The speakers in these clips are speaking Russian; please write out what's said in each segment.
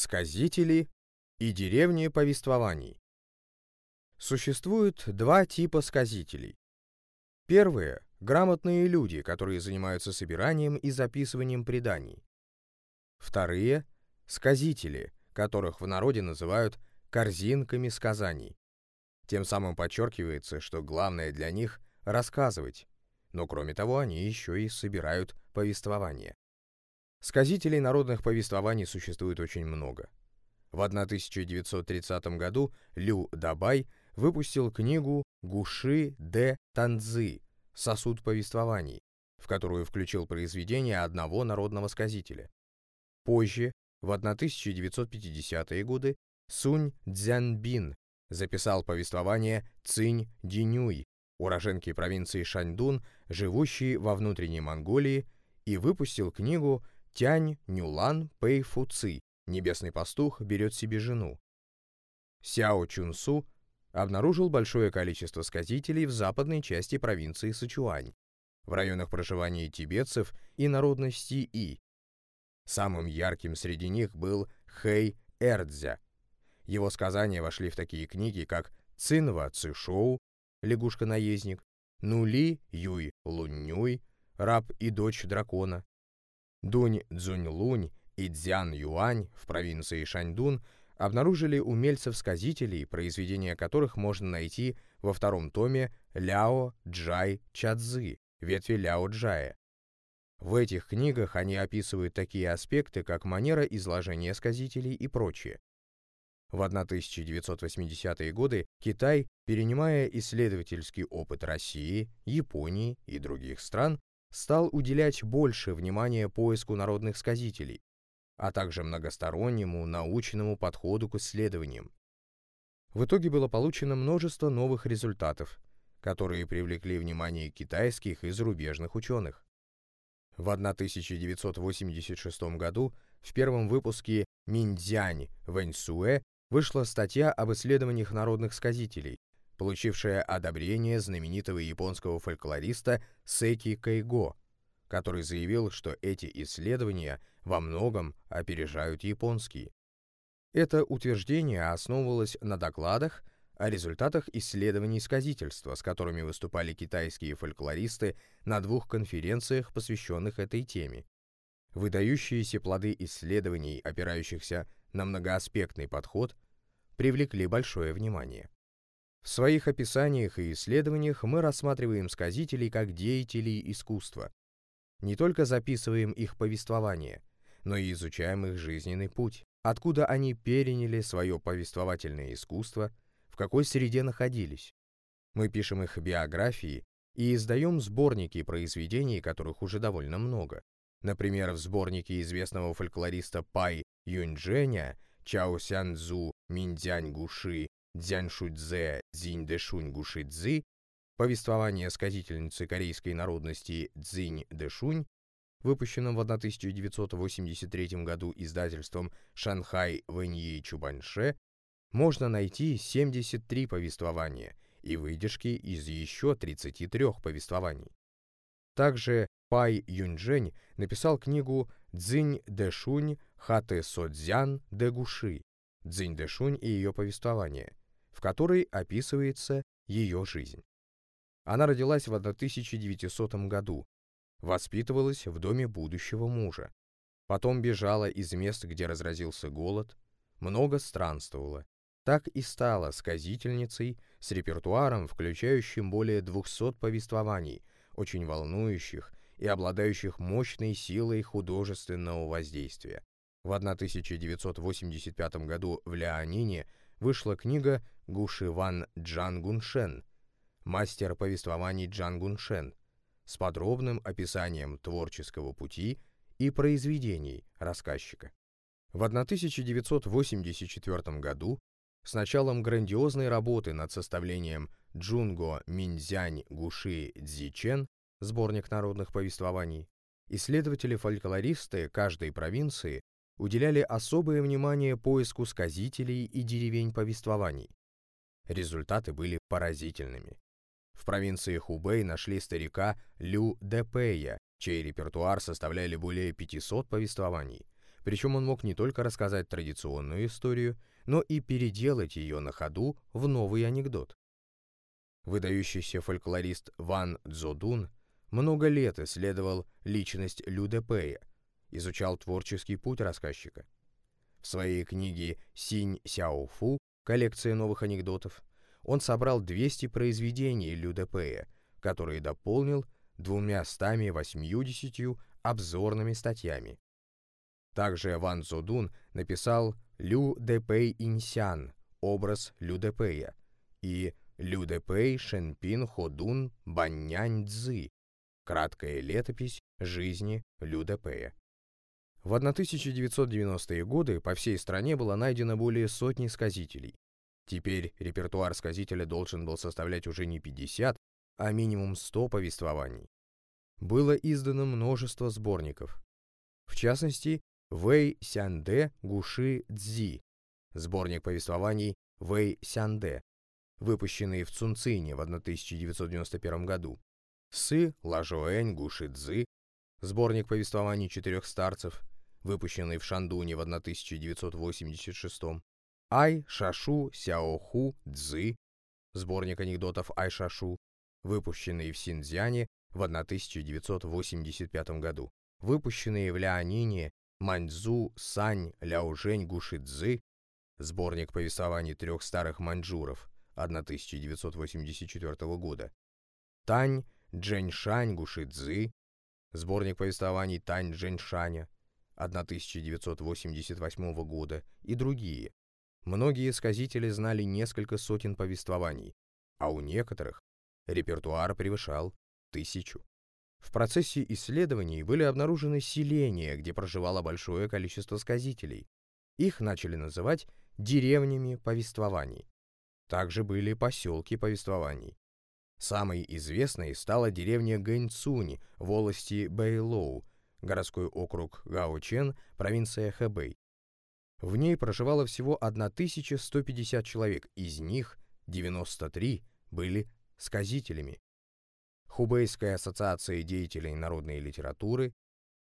сказители и деревни повествований. Существует два типа сказителей. Первые – грамотные люди, которые занимаются собиранием и записыванием преданий. Вторые – сказители, которых в народе называют корзинками сказаний. Тем самым подчеркивается, что главное для них – рассказывать, но кроме того они еще и собирают повествование. Сказителей народных повествований существует очень много. В 1930 году Лю Дабай выпустил книгу Гуши де Танзы «Сосуд повествований», в которую включил произведение одного народного сказителя. Позже, в 1950-е годы, Сунь Цзянбин записал повествование Цинь Динюй, уроженки провинции Шаньдун, живущей во внутренней Монголии, и выпустил книгу Тянь Нюлан Пэй Фуци «Небесный пастух берет себе жену». Сяо Чунсу обнаружил большое количество сказителей в западной части провинции Сычуань, в районах проживания тибетцев и народности И. Самым ярким среди них был Хэй Эрдзя. Его сказания вошли в такие книги, как Цинва Цишоу, лягушка-наездник, Нули Юй Луннюй, раб и дочь дракона, Дунь Цзунь-Лунь и Цзян Юань в провинции Шаньдун обнаружили умельцев-сказителей, произведения которых можно найти во втором томе Ляо Джай Чадзы, ветви Ляо Джая. В этих книгах они описывают такие аспекты, как манера изложения сказителей и прочее. В 1980-е годы Китай, перенимая исследовательский опыт России, Японии и других стран, стал уделять больше внимания поиску народных сказителей, а также многостороннему научному подходу к исследованиям. В итоге было получено множество новых результатов, которые привлекли внимание китайских и зарубежных ученых. В 1986 году в первом выпуске Миндзянь Вэньсуэ вышла статья об исследованиях народных сказителей, получившая одобрение знаменитого японского фольклориста Секи Кайго, который заявил, что эти исследования во многом опережают японские. Это утверждение основывалось на докладах о результатах исследований сказительства, с которыми выступали китайские фольклористы на двух конференциях, посвященных этой теме. Выдающиеся плоды исследований, опирающихся на многоаспектный подход, привлекли большое внимание. В своих описаниях и исследованиях мы рассматриваем сказителей как деятелей искусства. Не только записываем их повествование, но и изучаем их жизненный путь, откуда они переняли свое повествовательное искусство, в какой среде находились. Мы пишем их биографии и издаем сборники произведений, которых уже довольно много. Например, в сборнике известного фольклориста Пай Юньчжэня Чао Сянцзу Миндзянь Гуши Дзяньшудзе Цзинь-Дэшунь повествование сказительницы корейской народности Цзинь-Дэшунь, выпущенном в 1983 году издательством Шанхай Вэньи Чубаньше, можно найти 73 повествования и выдержки из еще 33 повествований. Также Пай Юньчжэнь написал книгу «Цзинь Дэшунь Хате Содзян Дэгуши» «Цзинь Дэшунь и ее повествование», в которой описывается ее жизнь. Она родилась в 1900 году, воспитывалась в доме будущего мужа, потом бежала из мест, где разразился голод, много странствовала, так и стала сказительницей с репертуаром, включающим более 200 повествований, очень волнующих и обладающих мощной силой художественного воздействия. В 1985 году в Ляонине вышла книга Гушиван Джангуншен, мастер повествований Джангуншен, с подробным описанием творческого пути и произведений рассказчика. В 1984 году с началом грандиозной работы над составлением Джунго Минзянь Гуши Цзичен, сборник народных повествований, исследователи-фольклористы каждой провинции уделяли особое внимание поиску сказителей и деревень повествований. Результаты были поразительными. В провинции Хубэй нашли старика Лю Депея, чей репертуар составляли более 500 повествований. причем он мог не только рассказать традиционную историю, но и переделать ее на ходу в новый анекдот. Выдающийся фольклорист Ван Цзодун много лет исследовал личность Лю Депея, изучал творческий путь рассказчика. В своей книге «Синь Сяофу. Коллекция новых анекдотов» он собрал 200 произведений Лю Депея, которые дополнил 280 обзорными статьями. Также Ван Цзодун написал Лю Депэй Инсян, образ Лю Депэя, и Лю Депэй Шенпин Ходун Баннянь Цзы, краткая летопись жизни Лю Депэя. В 1990-е годы по всей стране было найдено более сотни сказителей. Теперь репертуар сказителя должен был составлять уже не 50, а минимум 100 повествований. Было издано множество сборников. В частности, Вэй Сянде Гуши Цзи, сборник повествований Вэй Сянде, выпущенный в Цунцине в 1991 году, Сы Лажоэнь Гуши Цзы, сборник повествований четырех старцев, выпущенный в Шандуне в 1986 Ай Шашу Сяоху Цзы, сборник анекдотов Ай Шашу, выпущенный в Синьцзяне в 1985 году, выпущенные в Ляонине Маньцзу Сань Ляожень Гушидзы, сборник повествований трех старых маньчжуров 1984 года, Тань Джэньшань Гушидзы, сборник повествований Тань Джэньшаня 1988 года и другие. Многие сказители знали несколько сотен повествований, а у некоторых репертуар превышал тысячу. В процессе исследований были обнаружены селения, где проживало большое количество сказителей. Их начали называть деревнями повествований. Также были поселки повествований. Самой известной стала деревня Гэньцунь в волости Бэйлоу, городской округ Гаочен, провинция Хэбэй. В ней проживало всего 1150 человек, из них 93 были сказителями. Хубейская ассоциация деятелей народной литературы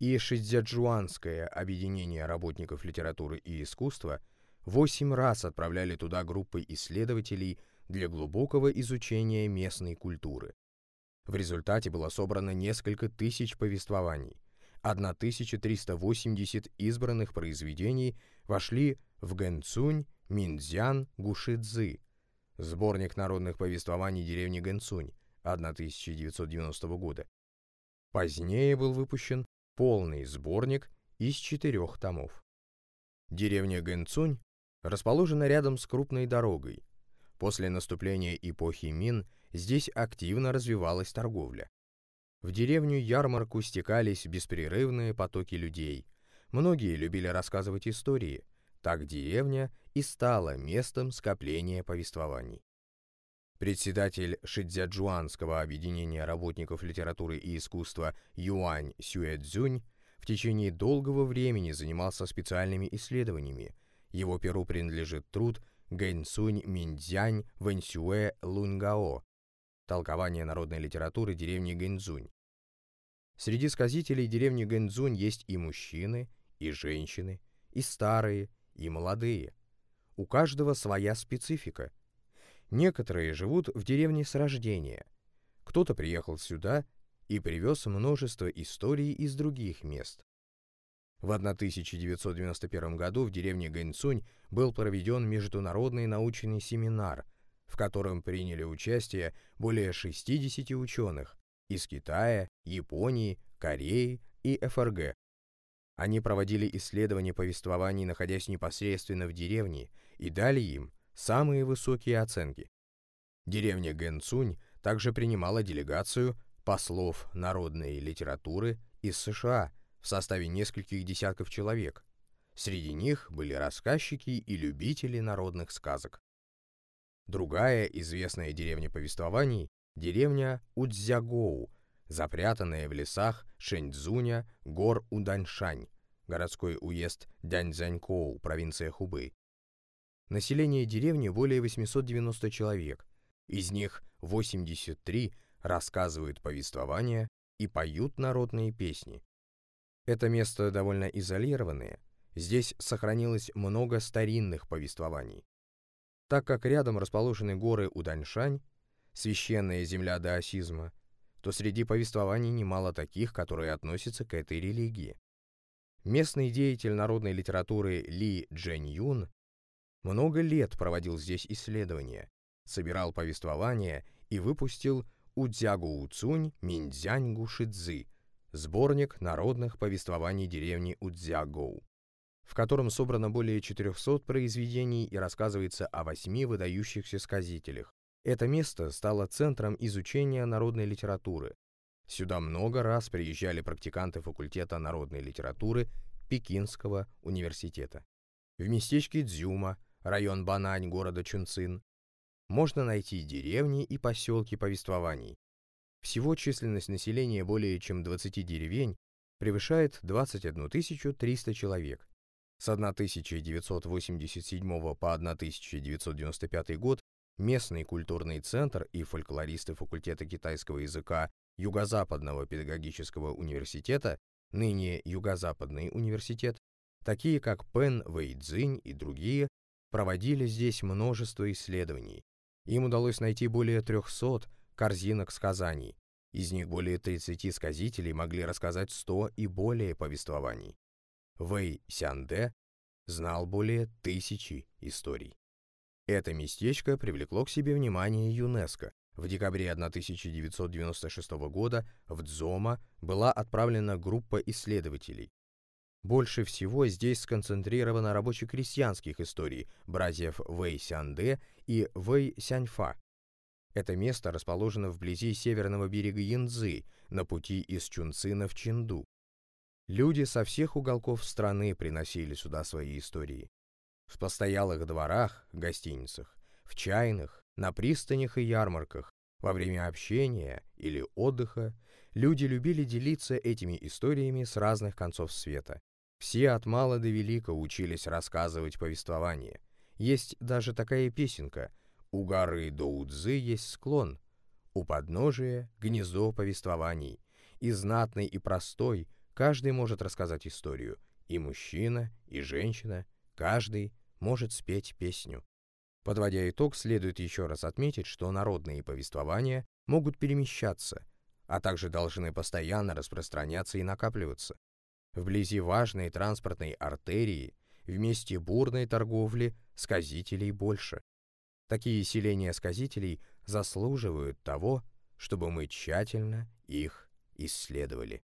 и Шидзяджуанское объединение работников литературы и искусства восемь раз отправляли туда группы исследователей для глубокого изучения местной культуры. В результате было собрано несколько тысяч повествований. 1380 избранных произведений вошли в Гэнцунь, Минцзян, Гушидзы, сборник народных повествований деревни Гэнцунь, 1990 года. Позднее был выпущен полный сборник из четырех томов. Деревня Гэнцунь расположена рядом с крупной дорогой. После наступления эпохи Мин здесь активно развивалась торговля. В деревню ярмарку стекались беспрерывные потоки людей. Многие любили рассказывать истории. Так деревня и стала местом скопления повествований. Председатель Шидзяджуанского объединения работников литературы и искусства Юань Сюэцзюнь в течение долгого времени занимался специальными исследованиями. Его перу принадлежит труд Гэньцунь Миндзянь Вэньсюэ Лунгао «Толкование народной литературы деревни Гэньцзунь». Среди сказителей деревни Гэньцзунь есть и мужчины, и женщины, и старые, и молодые. У каждого своя специфика – Некоторые живут в деревне с рождения. Кто-то приехал сюда и привез множество историй из других мест. В 1991 году в деревне Гэньцунь был проведен международный научный семинар, в котором приняли участие более 60 ученых из Китая, Японии, Кореи и ФРГ. Они проводили исследования повествований, находясь непосредственно в деревне, и дали им самые высокие оценки. Деревня Гэнцунь также принимала делегацию послов народной литературы из США в составе нескольких десятков человек. Среди них были рассказчики и любители народных сказок. Другая известная деревня повествований – деревня Удзягоу, запрятанная в лесах Шэньцзуня, гор Уданьшань, городской уезд Дяньцзянькоу, провинция Хубэй. Население деревни более 890 человек, из них 83 рассказывают повествования и поют народные песни. Это место довольно изолированное, Здесь сохранилось много старинных повествований. Так как рядом расположены горы Уданьшань, священная земля даосизма, то среди повествований немало таких, которые относятся к этой религии. Местный деятель народной литературы Ли Джэнь Юн много лет проводил здесь исследования, собирал повествования и выпустил Удзягу Уцунь Миндзяньгу Шидзы, сборник народных повествований деревни Удзягоу, в котором собрано более 400 произведений и рассказывается о восьми выдающихся сказителях. Это место стало центром изучения народной литературы. Сюда много раз приезжали практиканты факультета народной литературы Пекинского университета. В местечке Дзюма, район Банань города Чунцин, можно найти деревни и поселки повествований. Всего численность населения более чем 20 деревень превышает 21 300 человек. С 1987 по 1995 год местный культурный центр и фольклористы факультета китайского языка Юго-Западного педагогического университета, ныне Юго-Западный университет, такие как Пен Вэйцзинь и другие, проводили здесь множество исследований, им удалось найти более 300 корзинок сказаний. Из них более 30 сказителей могли рассказать 100 и более повествований. Вэй Сянде знал более тысячи историй. Это местечко привлекло к себе внимание ЮНЕСКО. В декабре 1996 года в Дзома была отправлена группа исследователей, больше всего здесь сконцентрировано рабоче-крестьянских историй братьев Вэй Сянде и Вэй Сяньфа. Это место расположено вблизи северного берега Янцзы, на пути из Чунцина в Чинду. Люди со всех уголков страны приносили сюда свои истории. В постоялых дворах, гостиницах, в чайных, на пристанях и ярмарках, во время общения или отдыха люди любили делиться этими историями с разных концов света. Все от мала до велика учились рассказывать повествование. Есть даже такая песенка «У горы Доудзы есть склон, у подножия гнездо повествований, и знатный, и простой каждый может рассказать историю, и мужчина, и женщина, каждый может спеть песню». Подводя итог, следует еще раз отметить, что народные повествования могут перемещаться, а также должны постоянно распространяться и накапливаться. Вблизи важной транспортной артерии, в месте бурной торговли, сказителей больше. Такие селения сказителей заслуживают того, чтобы мы тщательно их исследовали.